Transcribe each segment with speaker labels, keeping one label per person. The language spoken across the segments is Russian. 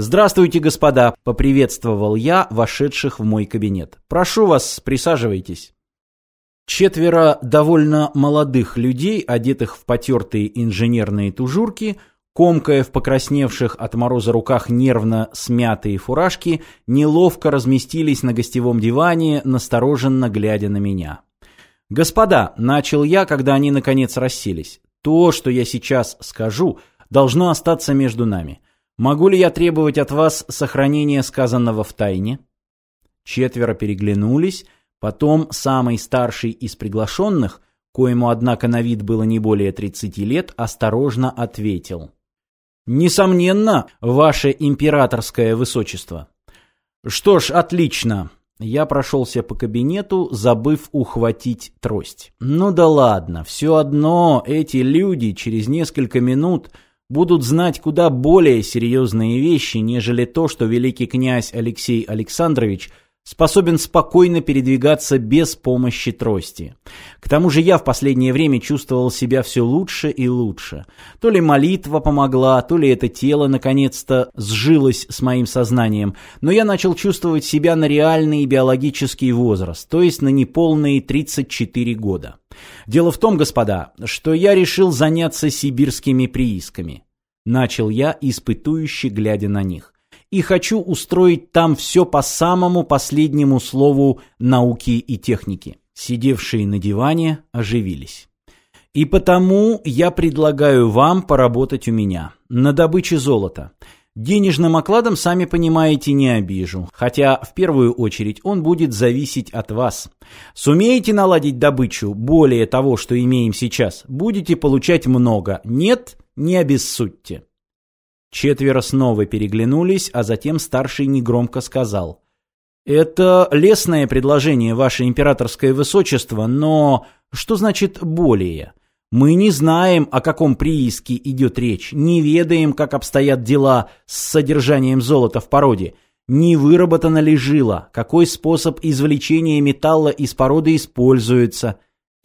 Speaker 1: «Здравствуйте, господа!» — поприветствовал я вошедших в мой кабинет. «Прошу вас, присаживайтесь». Четверо довольно молодых людей, одетых в потертые инженерные тужурки, комкая в покрасневших от мороза руках нервно смятые фуражки, неловко разместились на гостевом диване, настороженно глядя на меня. «Господа», — начал я, когда они наконец расселись, — «то, что я сейчас скажу, должно остаться между нами. Могу ли я требовать от вас сохранения сказанного в тайне?» Четверо переглянулись, потом самый старший из приглашенных, коему, однако, на вид было не более 30 лет, осторожно ответил. «Несомненно, ваше императорское высочество». «Что ж, отлично». Я прошелся по кабинету, забыв ухватить трость. «Ну да ладно, все одно эти люди через несколько минут...» будут знать куда более серьезные вещи, нежели то, что великий князь Алексей Александрович способен спокойно передвигаться без помощи трости. К тому же я в последнее время чувствовал себя все лучше и лучше. То ли молитва помогла, то ли это тело наконец-то сжилось с моим сознанием, но я начал чувствовать себя на реальный биологический возраст, то есть на неполные 34 года. Дело в том, господа, что я решил заняться сибирскими приисками. Начал я, испытующе глядя на них. И хочу устроить там все по самому последнему слову науки и техники. Сидевшие на диване оживились. И потому я предлагаю вам поработать у меня на добыче золота. Денежным окладом, сами понимаете, не обижу, хотя в первую очередь он будет зависеть от вас. Сумеете наладить добычу более того, что имеем сейчас, будете получать много, нет, не обессудьте. Четверо снова переглянулись, а затем старший негромко сказал. «Это лестное предложение, ваше императорское высочество, но что значит «более»?» Мы не знаем, о каком прииске идет речь, не ведаем, как обстоят дела с содержанием золота в породе, не выработана ли жила, какой способ извлечения металла из породы используется.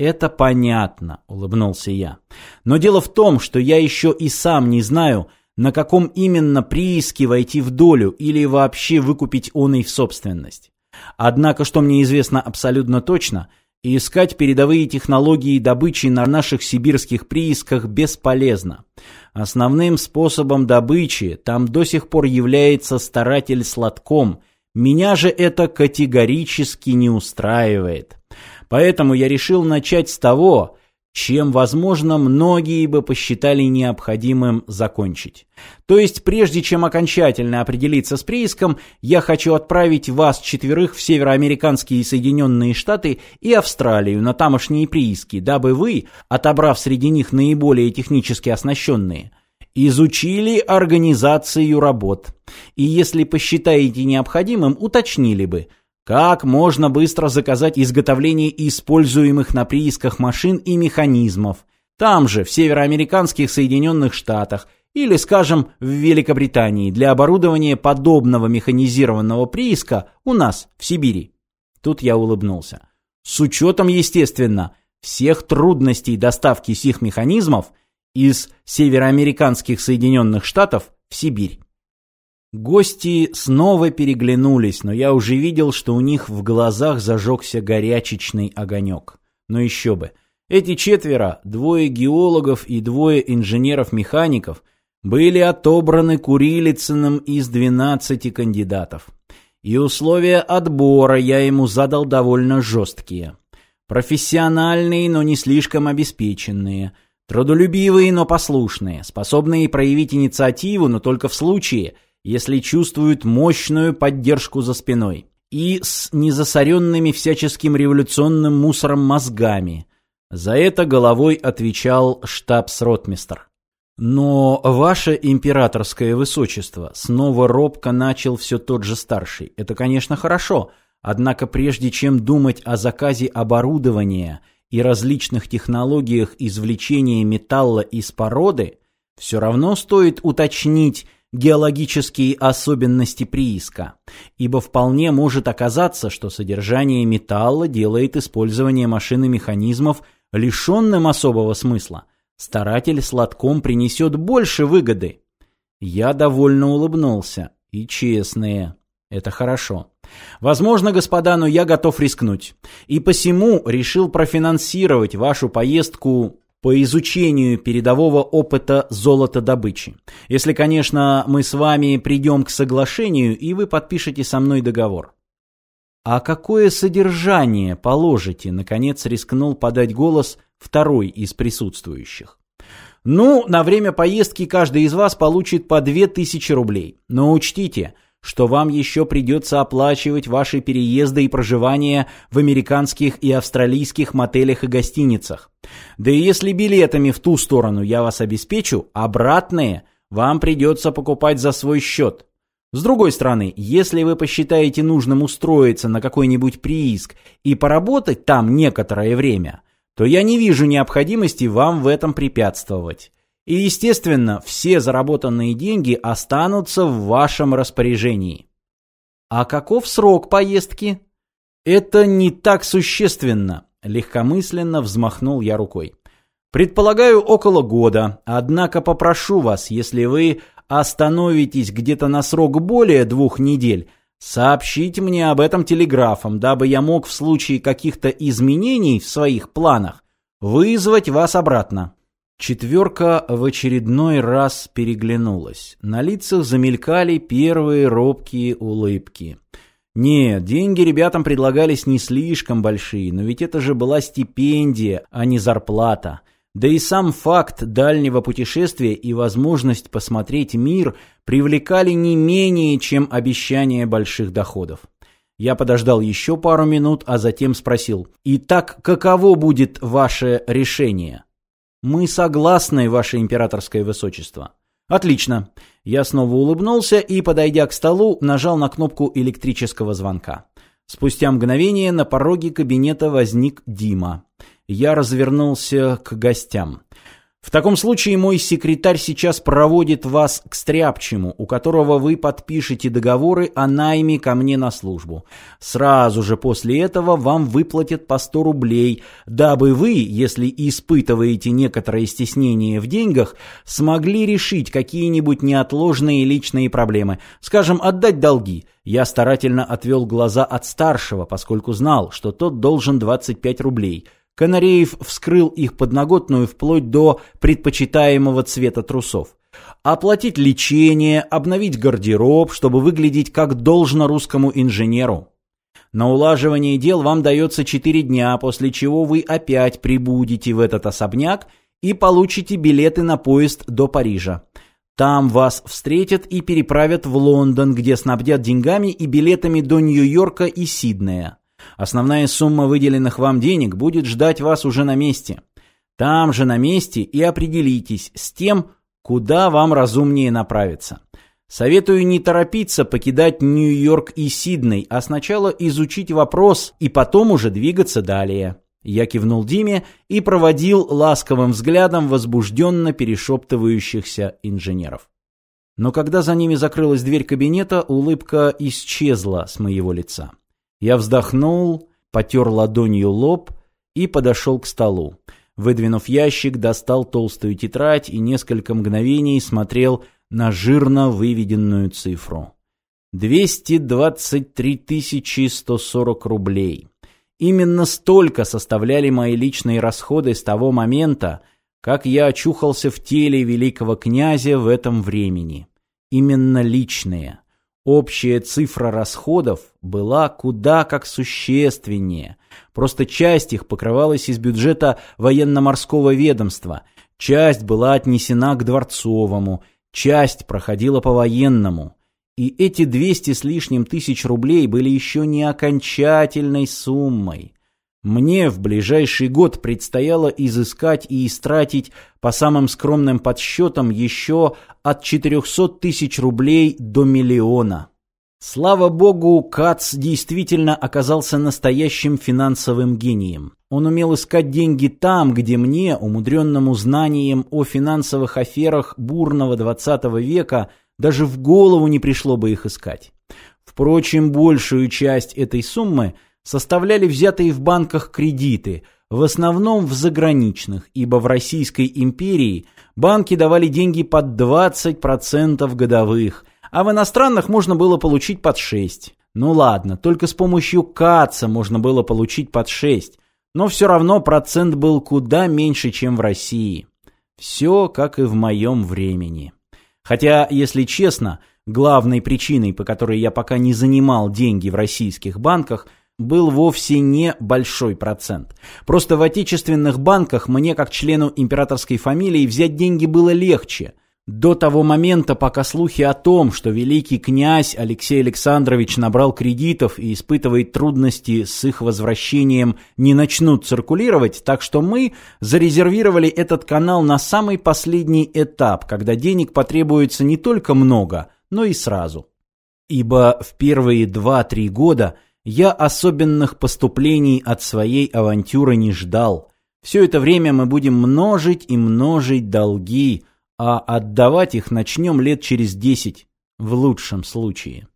Speaker 1: Это понятно, улыбнулся я. Но дело в том, что я еще и сам не знаю, на каком именно прииске войти в долю или вообще выкупить он и в собственность. Однако, что мне известно абсолютно точно – искать передовые технологии добычи на наших сибирских приисках бесполезно. Основным способом добычи там до сих пор является старатель сладком. Меня же это категорически не устраивает. Поэтому я решил начать с того, чем, возможно, многие бы посчитали необходимым закончить. То есть, прежде чем окончательно определиться с прииском, я хочу отправить вас четверых в североамериканские Соединенные Штаты и Австралию на тамошние прииски, дабы вы, отобрав среди них наиболее технически оснащенные, изучили организацию работ. И если посчитаете необходимым, уточнили бы – как можно быстро заказать изготовление используемых на приисках машин и механизмов? Там же, в североамериканских Соединенных Штатах, или, скажем, в Великобритании для оборудования подобного механизированного прииска у нас, в Сибири. Тут я улыбнулся. С учетом, естественно, всех трудностей доставки сих механизмов из североамериканских Соединенных Штатов в Сибирь. Гости снова переглянулись, но я уже видел, что у них в глазах зажегся горячечный огонек. Но еще бы. Эти четверо, двое геологов и двое инженеров-механиков, были отобраны Курилицыным из 12 кандидатов. И условия отбора я ему задал довольно жесткие. Профессиональные, но не слишком обеспеченные. Трудолюбивые, но послушные. Способные проявить инициативу, но только в случае – если чувствуют мощную поддержку за спиной, и с незасоренными всяческим революционным мусором мозгами. За это головой отвечал штабс-ротмистр. Но ваше императорское высочество, снова робко начал все тот же старший. Это, конечно, хорошо, однако прежде чем думать о заказе оборудования и различных технологиях извлечения металла из породы, все равно стоит уточнить, геологические особенности прииска, ибо вполне может оказаться, что содержание металла делает использование машин и механизмов лишенным особого смысла. Старатель сладком принесет больше выгоды. Я довольно улыбнулся. И честные. Это хорошо. Возможно, господа, но я готов рискнуть. И посему решил профинансировать вашу поездку по изучению передового опыта золотодобычи. Если, конечно, мы с вами придем к соглашению, и вы подпишете со мной договор. А какое содержание положите, наконец рискнул подать голос второй из присутствующих. Ну, на время поездки каждый из вас получит по 2000 рублей. Но учтите, что вам еще придется оплачивать ваши переезды и проживание в американских и австралийских мотелях и гостиницах. Да и если билетами в ту сторону я вас обеспечу, обратные вам придется покупать за свой счет. С другой стороны, если вы посчитаете нужным устроиться на какой-нибудь прииск и поработать там некоторое время, то я не вижу необходимости вам в этом препятствовать. И, естественно, все заработанные деньги останутся в вашем распоряжении. А каков срок поездки? Это не так существенно, легкомысленно взмахнул я рукой. Предполагаю, около года, однако попрошу вас, если вы остановитесь где-то на срок более двух недель, сообщите мне об этом телеграфом, дабы я мог в случае каких-то изменений в своих планах вызвать вас обратно. Четверка в очередной раз переглянулась. На лицах замелькали первые робкие улыбки. Нет, деньги ребятам предлагались не слишком большие, но ведь это же была стипендия, а не зарплата. Да и сам факт дальнего путешествия и возможность посмотреть мир привлекали не менее, чем обещание больших доходов. Я подождал еще пару минут, а затем спросил, «Итак, каково будет ваше решение?» Мы согласны, ваше императорское высочество. Отлично. Я снова улыбнулся и, подойдя к столу, нажал на кнопку электрического звонка. Спустя мгновение на пороге кабинета возник Дима. Я развернулся к гостям. В таком случае мой секретарь сейчас проводит вас к Стряпчему, у которого вы подпишете договоры о найме ко мне на службу. Сразу же после этого вам выплатят по 100 рублей, дабы вы, если испытываете некоторое стеснение в деньгах, смогли решить какие-нибудь неотложные личные проблемы, скажем, отдать долги. Я старательно отвел глаза от старшего, поскольку знал, что тот должен 25 рублей – Канареев вскрыл их подноготную вплоть до предпочитаемого цвета трусов. Оплатить лечение, обновить гардероб, чтобы выглядеть как должно русскому инженеру. На улаживание дел вам дается 4 дня, после чего вы опять прибудете в этот особняк и получите билеты на поезд до Парижа. Там вас встретят и переправят в Лондон, где снабдят деньгами и билетами до Нью-Йорка и Сиднея. Основная сумма выделенных вам денег будет ждать вас уже на месте. Там же на месте и определитесь с тем, куда вам разумнее направиться. Советую не торопиться покидать Нью-Йорк и Сидней, а сначала изучить вопрос и потом уже двигаться далее. Я кивнул Диме и проводил ласковым взглядом возбужденно перешептывающихся инженеров. Но когда за ними закрылась дверь кабинета, улыбка исчезла с моего лица. Я вздохнул, потер ладонью лоб и подошел к столу. Выдвинув ящик, достал толстую тетрадь и несколько мгновений смотрел на жирно выведенную цифру. 223 140 рублей. Именно столько составляли мои личные расходы с того момента, как я очухался в теле великого князя в этом времени. Именно личные. Общая цифра расходов была куда как существеннее. Просто часть их покрывалась из бюджета военно-морского ведомства, часть была отнесена к дворцовому, часть проходила по военному. И эти 200 с лишним тысяч рублей были еще не окончательной суммой. Мне в ближайший год предстояло изыскать и истратить по самым скромным подсчетам еще от 400 тысяч рублей до миллиона. Слава богу, Кац действительно оказался настоящим финансовым гением. Он умел искать деньги там, где мне, умудренному знанием о финансовых аферах бурного XX века, даже в голову не пришло бы их искать. Впрочем, большую часть этой суммы – составляли взятые в банках кредиты, в основном в заграничных, ибо в Российской империи банки давали деньги под 20% годовых, а в иностранных можно было получить под 6. Ну ладно, только с помощью КАЦа можно было получить под 6, но все равно процент был куда меньше, чем в России. Все как и в моем времени. Хотя, если честно, главной причиной, по которой я пока не занимал деньги в российских банках – был вовсе не большой процент. Просто в отечественных банках мне, как члену императорской фамилии, взять деньги было легче. До того момента, пока слухи о том, что великий князь Алексей Александрович набрал кредитов и испытывает трудности с их возвращением, не начнут циркулировать, так что мы зарезервировали этот канал на самый последний этап, когда денег потребуется не только много, но и сразу. Ибо в первые 2-3 года – я особенных поступлений от своей авантюры не ждал. Все это время мы будем множить и множить долги, а отдавать их начнем лет через десять, в лучшем случае.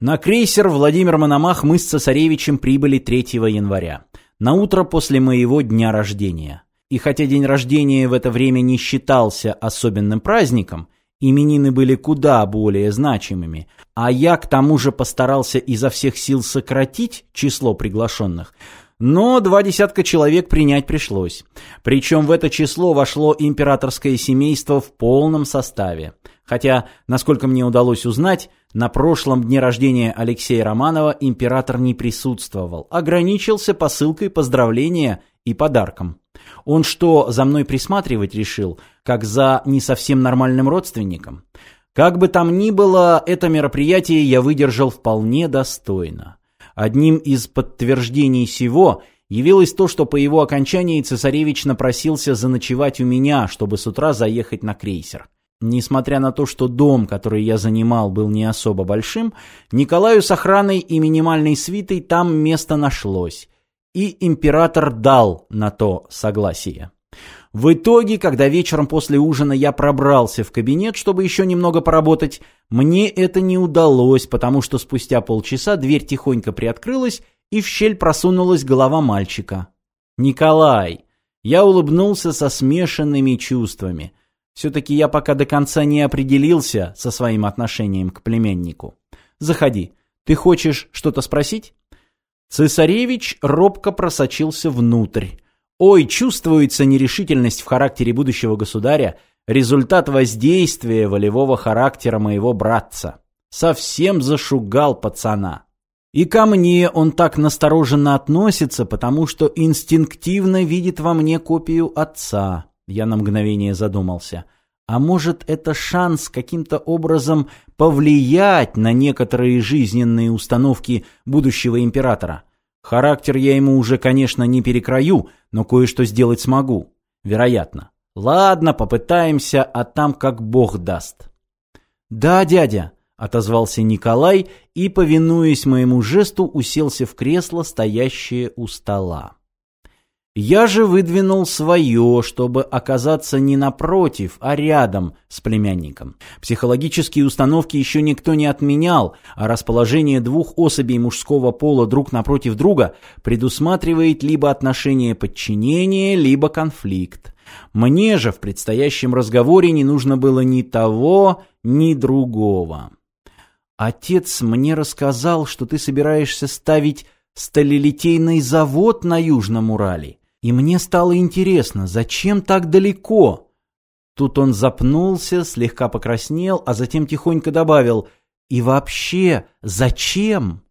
Speaker 1: На крейсер Владимир Мономах мы с цесаревичем прибыли 3 января, на утро после моего дня рождения. И хотя день рождения в это время не считался особенным праздником, Именины были куда более значимыми, а я к тому же постарался изо всех сил сократить число приглашенных. Но два десятка человек принять пришлось. Причем в это число вошло императорское семейство в полном составе. Хотя, насколько мне удалось узнать, на прошлом дне рождения Алексея Романова император не присутствовал, ограничился посылкой поздравления и подарком. Он что, за мной присматривать решил, как за не совсем нормальным родственником? Как бы там ни было, это мероприятие я выдержал вполне достойно. Одним из подтверждений сего явилось то, что по его окончании цесаревич напросился заночевать у меня, чтобы с утра заехать на крейсер. Несмотря на то, что дом, который я занимал, был не особо большим, Николаю с охраной и минимальной свитой там место нашлось и император дал на то согласие. В итоге, когда вечером после ужина я пробрался в кабинет, чтобы еще немного поработать, мне это не удалось, потому что спустя полчаса дверь тихонько приоткрылась, и в щель просунулась голова мальчика. «Николай!» Я улыбнулся со смешанными чувствами. Все-таки я пока до конца не определился со своим отношением к племяннику. «Заходи. Ты хочешь что-то спросить?» Цесаревич робко просочился внутрь. Ой, чувствуется нерешительность в характере будущего государя, результат воздействия волевого характера моего братца. Совсем зашугал пацана. И ко мне он так настороженно относится, потому что инстинктивно видит во мне копию отца. Я на мгновение задумался. А может, это шанс каким-то образом повлиять на некоторые жизненные установки будущего императора? Характер я ему уже, конечно, не перекрою, но кое-что сделать смогу. Вероятно. Ладно, попытаемся, а там как бог даст. Да, дядя, отозвался Николай и, повинуясь моему жесту, уселся в кресло, стоящее у стола. Я же выдвинул свое, чтобы оказаться не напротив, а рядом с племянником. Психологические установки еще никто не отменял, а расположение двух особей мужского пола друг напротив друга предусматривает либо отношение подчинения, либо конфликт. Мне же в предстоящем разговоре не нужно было ни того, ни другого. Отец мне рассказал, что ты собираешься ставить сталелитейный завод на Южном Урале. И мне стало интересно, зачем так далеко? Тут он запнулся, слегка покраснел, а затем тихонько добавил «И вообще, зачем?»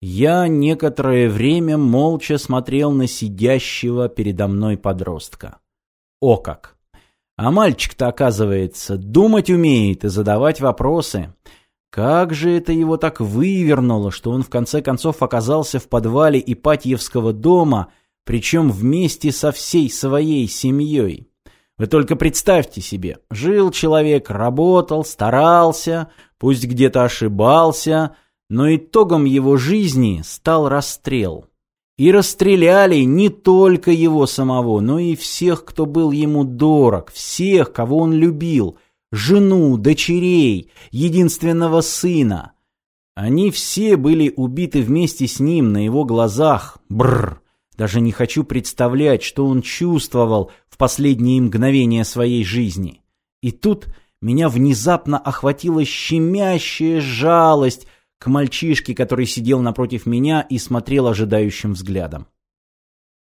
Speaker 1: Я некоторое время молча смотрел на сидящего передо мной подростка. О как! А мальчик-то, оказывается, думать умеет и задавать вопросы. Как же это его так вывернуло, что он в конце концов оказался в подвале Ипатьевского дома – причем вместе со всей своей семьей. Вы только представьте себе, жил человек, работал, старался, пусть где-то ошибался, но итогом его жизни стал расстрел. И расстреляли не только его самого, но и всех, кто был ему дорог, всех, кого он любил, жену, дочерей, единственного сына. Они все были убиты вместе с ним на его глазах. Бррр. Даже не хочу представлять, что он чувствовал в последние мгновения своей жизни. И тут меня внезапно охватила щемящая жалость к мальчишке, который сидел напротив меня и смотрел ожидающим взглядом.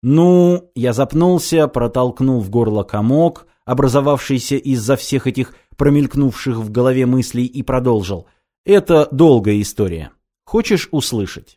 Speaker 1: Ну, я запнулся, протолкнул в горло комок, образовавшийся из-за всех этих промелькнувших в голове мыслей, и продолжил. Это долгая история. Хочешь услышать?